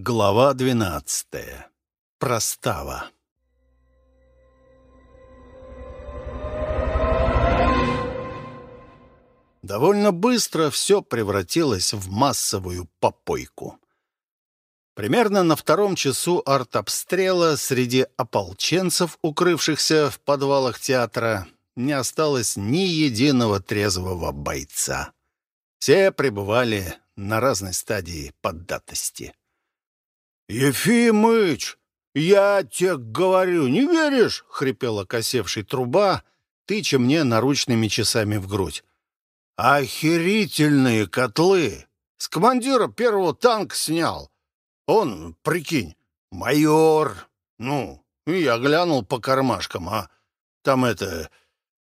Глава двенадцатая. Простава. Довольно быстро все превратилось в массовую попойку. Примерно на втором часу артобстрела среди ополченцев, укрывшихся в подвалах театра, не осталось ни единого трезвого бойца. Все пребывали на разной стадии поддатости. «Ефимыч, я тебе говорю, не веришь?» — хрипела косевший труба, тыча мне наручными часами в грудь. «Охерительные котлы! С командира первого танка снял. Он, прикинь, майор. Ну, я глянул по кармашкам, а там это...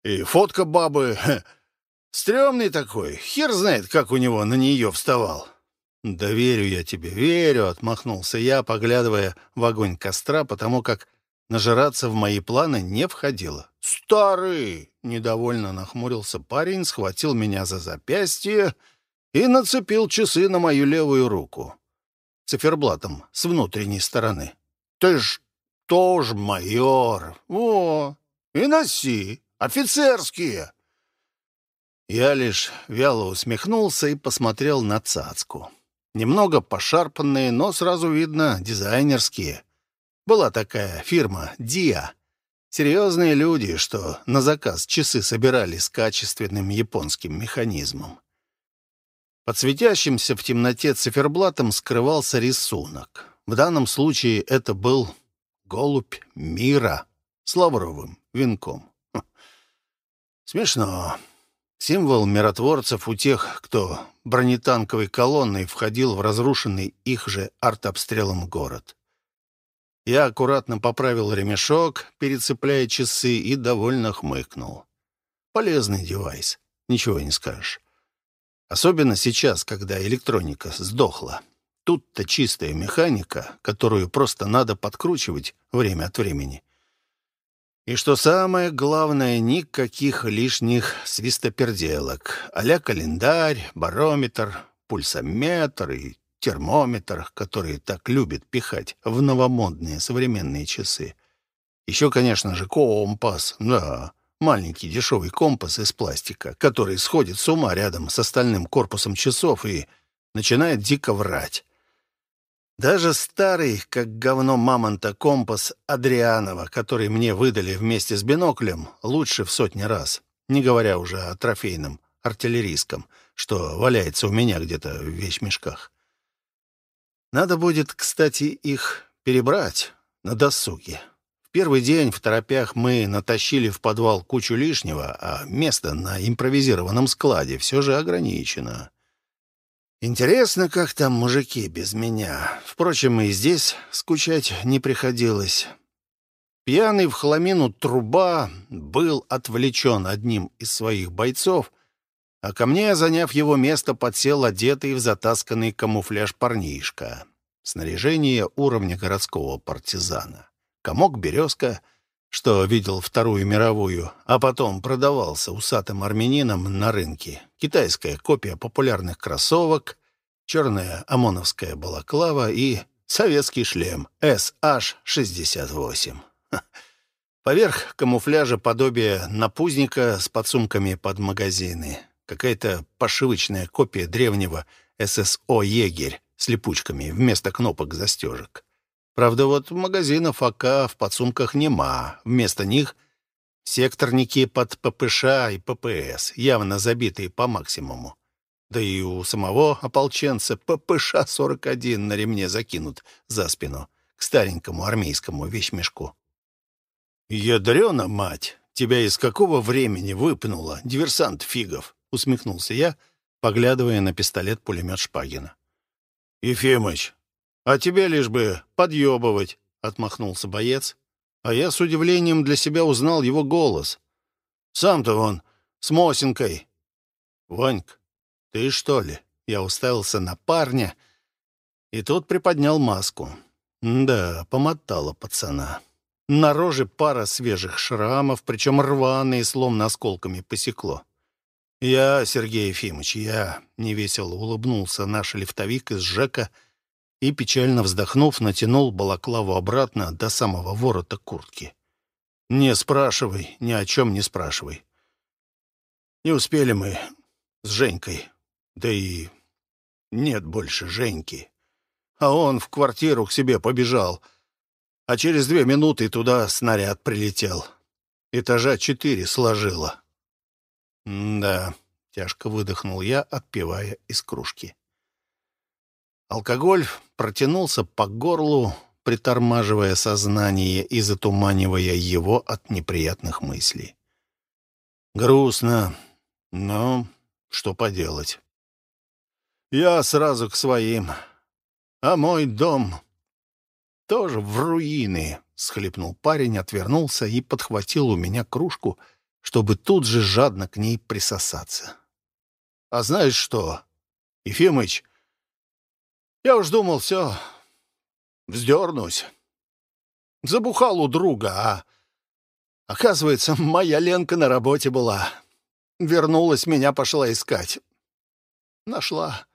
И фотка бабы. Стремный такой. Хер знает, как у него на нее вставал. «Да верю я тебе, верю», — отмахнулся я, поглядывая в огонь костра, потому как нажираться в мои планы не входило. «Старый!» — недовольно нахмурился парень, схватил меня за запястье и нацепил часы на мою левую руку. Циферблатом с внутренней стороны. «Ты ж тоже майор! О, и носи! Офицерские!» Я лишь вяло усмехнулся и посмотрел на цацку. Немного пошарпанные, но сразу видно дизайнерские. Была такая фирма «Диа». Серьезные люди, что на заказ часы собирали с качественным японским механизмом. Под светящимся в темноте циферблатом скрывался рисунок. В данном случае это был голубь мира с лавровым венком. Хм. Смешно. Символ миротворцев у тех, кто бронетанковой колонной входил в разрушенный их же артобстрелом город. Я аккуратно поправил ремешок, перецепляя часы, и довольно хмыкнул. Полезный девайс, ничего не скажешь. Особенно сейчас, когда электроника сдохла. Тут-то чистая механика, которую просто надо подкручивать время от времени. И что самое главное, никаких лишних свистоперделок. а календарь, барометр, пульсометр и термометр, которые так любят пихать в новомодные современные часы. Еще, конечно же, компас, да, маленький дешевый компас из пластика, который сходит с ума рядом с остальным корпусом часов и начинает дико врать. Даже старый, как говно мамонта, компас Адрианова, который мне выдали вместе с биноклем, лучше в сотни раз, не говоря уже о трофейном артиллерийском, что валяется у меня где-то в вещмешках. Надо будет, кстати, их перебрать на досуге. В первый день в торопях мы натащили в подвал кучу лишнего, а место на импровизированном складе все же ограничено. Интересно, как там мужики без меня. Впрочем, и здесь скучать не приходилось. Пьяный в хламину труба был отвлечен одним из своих бойцов, а ко мне, заняв его место, подсел одетый в затасканный камуфляж парнишка. Снаряжение уровня городского партизана. Комок-березка, что видел Вторую мировую, а потом продавался усатым армянином на рынке. Китайская копия популярных кроссовок, черная ОМОНовская балаклава и советский шлем SH-68. Поверх камуфляжа подобие напузника с подсумками под магазины. Какая-то пошивочная копия древнего ССО «Егерь» с липучками вместо кнопок застежек. Правда, вот магазинов АК в подсумках нема. Вместо них секторники под ППШ и ППС, явно забитые по максимуму. Да и у самого ополченца ППШ-41 на ремне закинут за спину к старенькому армейскому вещмешку. «Ядрена, мать! Тебя из какого времени выпнуло, диверсант Фигов?» — усмехнулся я, поглядывая на пистолет-пулемет Шпагина. «Ефимыч, а тебе лишь бы подъебывать!» — отмахнулся боец. А я с удивлением для себя узнал его голос. «Сам-то он с Мосинкой!» «Ваньк, «Ты что ли?» Я уставился на парня, и тот приподнял маску. Да, помотала пацана. На роже пара свежих шрамов, причем рваные, словно осколками посекло. «Я, Сергей Ефимович, я...» — невесело улыбнулся наш лифтовик из ЖЭКа и, печально вздохнув, натянул балаклаву обратно до самого ворота куртки. «Не спрашивай, ни о чем не спрашивай. Не успели мы с Женькой, да и нет больше Женьки. А он в квартиру к себе побежал, а через две минуты туда снаряд прилетел. Этажа четыре сложило. «Да», — тяжко выдохнул я, отпивая из кружки. Алкоголь протянулся по горлу, притормаживая сознание и затуманивая его от неприятных мыслей. Грустно, но что поделать. Я сразу к своим, а мой дом тоже в руины, — схлепнул парень, отвернулся и подхватил у меня кружку, чтобы тут же жадно к ней присосаться. — А знаешь что, Ефимыч, я уж думал, все, вздернусь. Забухал у друга, а... Оказывается, моя Ленка на работе была. Вернулась, меня пошла искать. Нашла.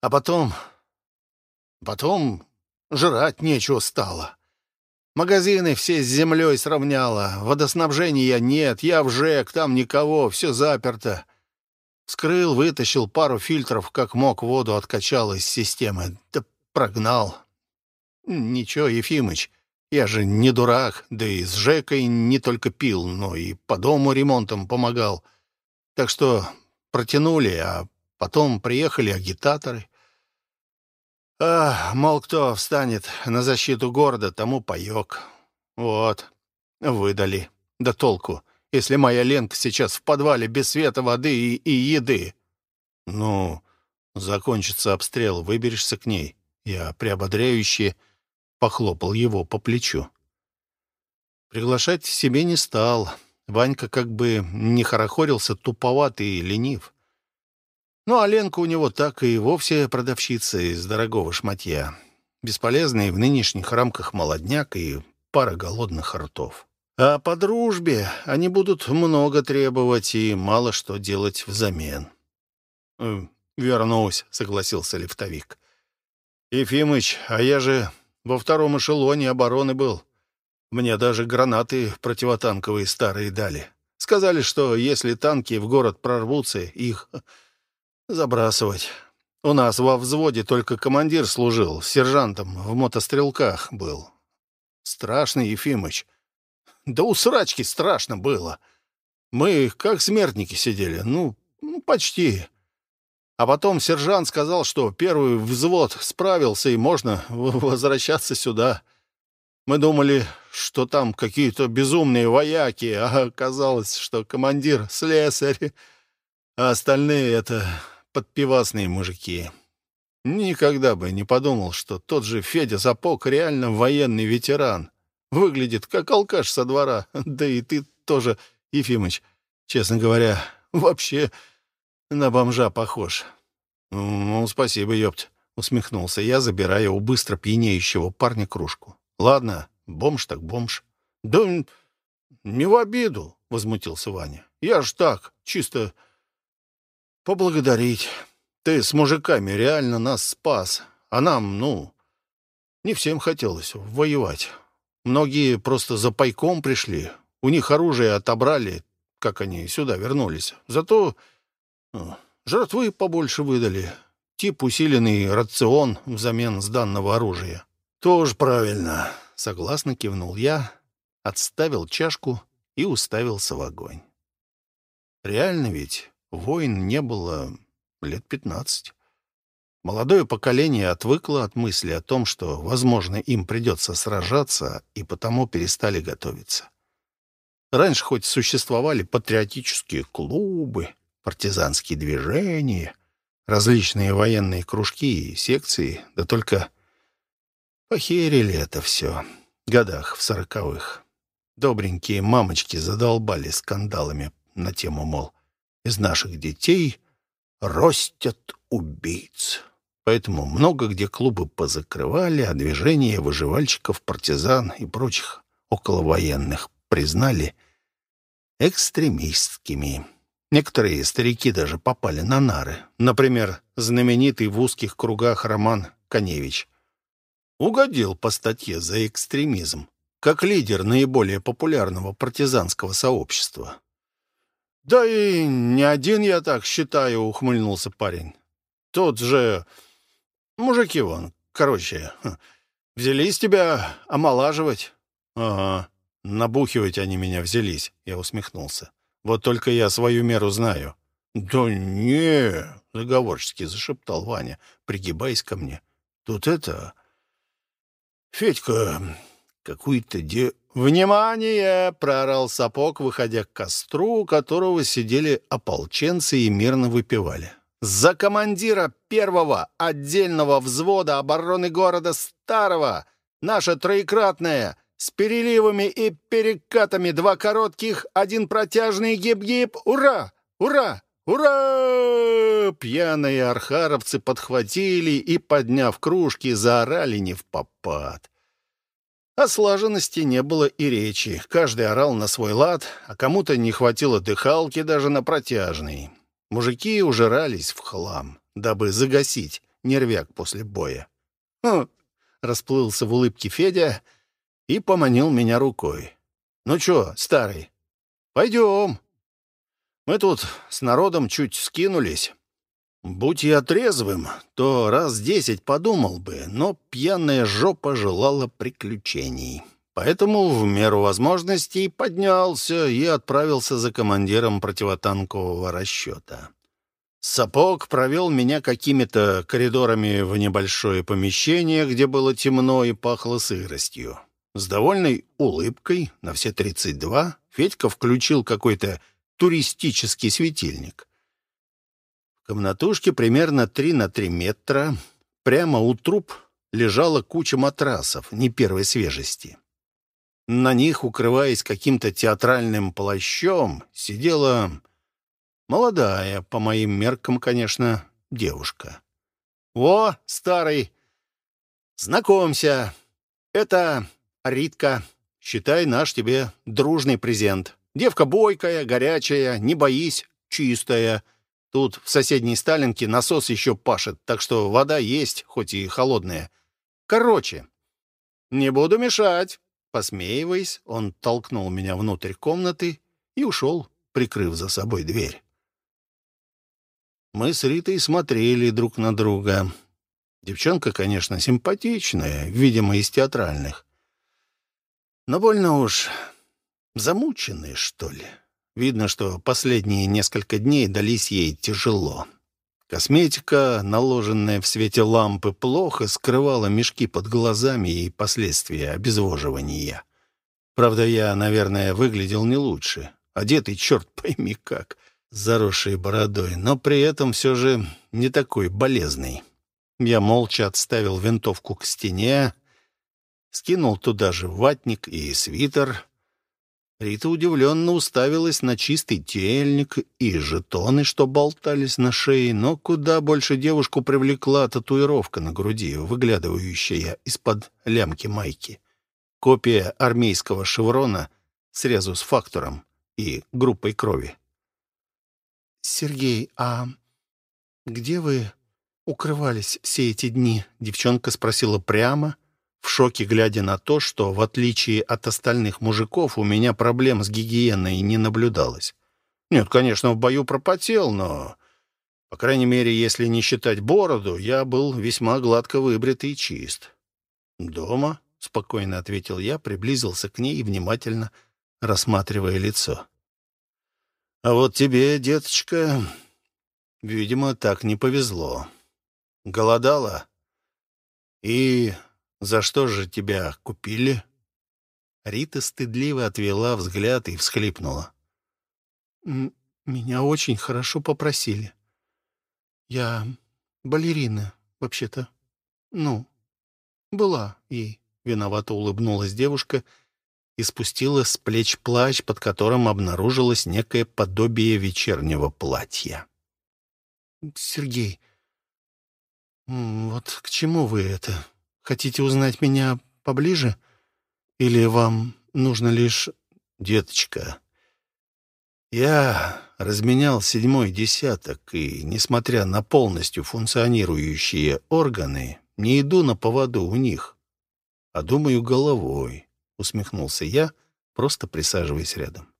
А потом... Потом жрать нечего стало. Магазины все с землей сравняла. Водоснабжения нет, я в ЖЭК, там никого, все заперто. Скрыл, вытащил пару фильтров, как мог, воду откачал из системы. Да прогнал. Ничего, Ефимыч, я же не дурак, да и с Жекой не только пил, но и по дому ремонтом помогал. Так что протянули, а потом приехали агитаторы. А, мол, кто встанет на защиту города, тому паёк. Вот, выдали. Да толку если моя Ленка сейчас в подвале без света, воды и, и еды? Ну, закончится обстрел, выберешься к ней. Я приободряюще похлопал его по плечу. Приглашать себе не стал. Ванька как бы не хорохорился, туповатый и ленив. Ну, а Ленка у него так и вовсе продавщица из дорогого шматья. Бесполезный в нынешних рамках молодняк и пара голодных ртов. А по дружбе они будут много требовать и мало что делать взамен. «Э, «Вернусь», — согласился лифтовик. «Ефимыч, а я же во втором эшелоне обороны был. Мне даже гранаты противотанковые старые дали. Сказали, что если танки в город прорвутся, их забрасывать. У нас во взводе только командир служил, сержантом в мотострелках был. Страшный Ефимыч». Да у срачки страшно было. Мы как смертники сидели, ну, ну, почти. А потом сержант сказал, что первый взвод справился и можно возвращаться сюда. Мы думали, что там какие-то безумные вояки, а оказалось, что командир — слесарь, а остальные — это подпивасные мужики. Никогда бы не подумал, что тот же Федя Запок реально военный ветеран. Выглядит, как алкаш со двора. Да и ты тоже, Ефимыч, честно говоря, вообще на бомжа похож. Ну, спасибо, ёпть, усмехнулся я, забирая у быстро пьянеющего парня кружку. Ладно, бомж так бомж. Да не в обиду, возмутился Ваня. Я ж так, чисто поблагодарить. Ты с мужиками реально нас спас, а нам, ну, не всем хотелось воевать. Многие просто за пайком пришли. У них оружие отобрали, как они сюда вернулись. Зато ну, жертвы побольше выдали. Тип усиленный рацион взамен сданного оружия. «Тоже правильно», — согласно кивнул я, отставил чашку и уставился в огонь. Реально ведь войн не было лет пятнадцать. Молодое поколение отвыкло от мысли о том, что, возможно, им придется сражаться, и потому перестали готовиться. Раньше хоть существовали патриотические клубы, партизанские движения, различные военные кружки и секции, да только похерили это все годах в сороковых. Добренькие мамочки задолбали скандалами на тему, мол, из наших детей ростят убийц. Поэтому много где клубы позакрывали, а движение выживальщиков, партизан и прочих околовоенных признали экстремистскими. Некоторые старики даже попали на нары. Например, знаменитый в узких кругах Роман Коневич. угодил по статье за экстремизм, как лидер наиболее популярного партизанского сообщества. «Да и не один я так считаю», — ухмыльнулся парень. «Тут же мужики вон, короче, взялись тебя омолаживать». «Ага, набухивать они меня взялись», — я усмехнулся. «Вот только я свою меру знаю». «Да не», — заговорчески зашептал Ваня, пригибаясь ко мне. «Тут это... Федька какую-то де...» «Внимание!» — проорал сапог, выходя к костру, у которого сидели ополченцы и мирно выпивали. «За командира первого отдельного взвода обороны города Старого! Наша троекратная!» С переливами и перекатами два коротких, один протяжный гиб-гиб. Ура! Ура! «Ура!» Пьяные архаровцы подхватили и, подняв кружки, заорали не в попад. О слаженности не было и речи. Каждый орал на свой лад, а кому-то не хватило дыхалки даже на протяжный. Мужики ужирались в хлам, дабы загасить нервяк после боя. «Хм!» — расплылся в улыбке Федя и поманил меня рукой. «Ну чё, старый, пойдем!» Мы тут с народом чуть скинулись. Будь я трезвым, то раз десять подумал бы, но пьяная жопа желала приключений. Поэтому в меру возможностей поднялся и отправился за командиром противотанкового расчета. Сапог провел меня какими-то коридорами в небольшое помещение, где было темно и пахло сыростью. С довольной улыбкой на все тридцать два Федька включил какой-то туристический светильник. В комнатушке примерно 3 на 3 метра прямо у труп лежала куча матрасов не первой свежести. На них, укрываясь каким-то театральным плащом, сидела молодая, по моим меркам, конечно, девушка. «О, старый! Знакомься! Это Ритка. Считай наш тебе дружный презент. Девка бойкая, горячая, не боись, чистая. Тут в соседней Сталинке насос еще пашет, так что вода есть, хоть и холодная. Короче, не буду мешать. Посмеиваясь, он толкнул меня внутрь комнаты и ушел, прикрыв за собой дверь. Мы с Ритой смотрели друг на друга. Девчонка, конечно, симпатичная, видимо, из театральных. Но больно уж Замученные, что ли? Видно, что последние несколько дней дались ей тяжело. Косметика, наложенная в свете лампы, плохо скрывала мешки под глазами и последствия обезвоживания. Правда, я, наверное, выглядел не лучше. Одетый, черт пойми как, заросшей бородой, но при этом все же не такой болезный. Я молча отставил винтовку к стене, скинул туда же ватник и свитер, Рита удивленно уставилась на чистый тельник и жетоны, что болтались на шее, но куда больше девушку привлекла татуировка на груди, выглядывающая из-под лямки майки. Копия армейского шеврона с резус-фактором и группой крови. «Сергей, а где вы укрывались все эти дни?» Девчонка спросила прямо — в шоке глядя на то, что, в отличие от остальных мужиков, у меня проблем с гигиеной не наблюдалось. Нет, конечно, в бою пропотел, но, по крайней мере, если не считать бороду, я был весьма гладко выбрит и чист. «Дома?» — спокойно ответил я, приблизился к ней и внимательно рассматривая лицо. «А вот тебе, деточка, видимо, так не повезло. Голодала и за что же тебя купили?» Рита стыдливо отвела взгляд и всхлипнула. «Меня очень хорошо попросили. Я балерина, вообще-то. Ну, была ей». Виновато улыбнулась девушка и спустила с плеч плащ, под которым обнаружилось некое подобие вечернего платья. «Сергей, вот к чему вы это?» Хотите узнать меня поближе? Или вам нужно лишь... Деточка, я разменял седьмой десяток, и, несмотря на полностью функционирующие органы, не иду на поводу у них. а думаю головой», — усмехнулся я, просто присаживаясь рядом.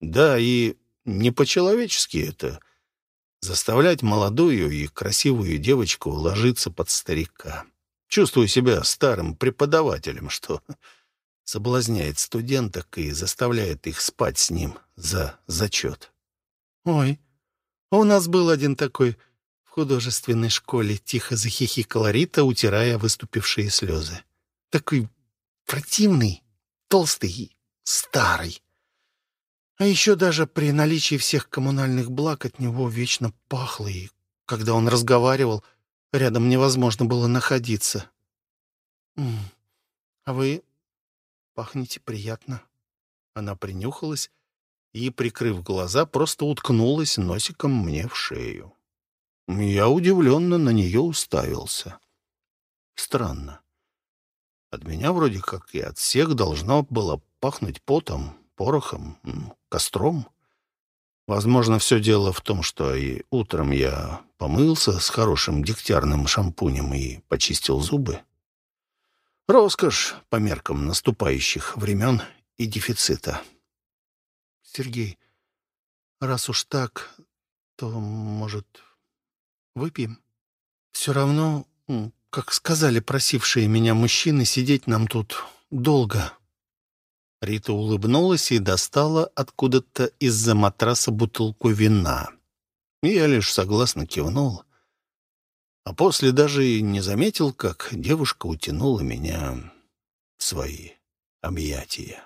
«Да, и не по-человечески это — заставлять молодую и красивую девочку ложиться под старика. Чувствую себя старым преподавателем, что соблазняет студенток и заставляет их спать с ним за зачет. «Ой, у нас был один такой в художественной школе», — тихо захихикала Рита, утирая выступившие слезы. «Такой противный, толстый, старый. А еще даже при наличии всех коммунальных благ от него вечно пахло, и когда он разговаривал, рядом невозможно было находиться. «А вы пахнете приятно». Она принюхалась и, прикрыв глаза, просто уткнулась носиком мне в шею. Я удивленно на нее уставился. Странно. От меня вроде как и от всех должно было пахнуть потом, порохом, костром. Возможно, все дело в том, что и утром я помылся с хорошим дегтярным шампунем и почистил зубы. Роскошь по меркам наступающих времен и дефицита. Сергей, раз уж так, то, может, выпьем? Все равно, как сказали просившие меня мужчины, сидеть нам тут долго. Рита улыбнулась и достала откуда-то из-за матраса бутылку вина. Я лишь согласно кивнул, а после даже и не заметил, как девушка утянула меня в свои объятия.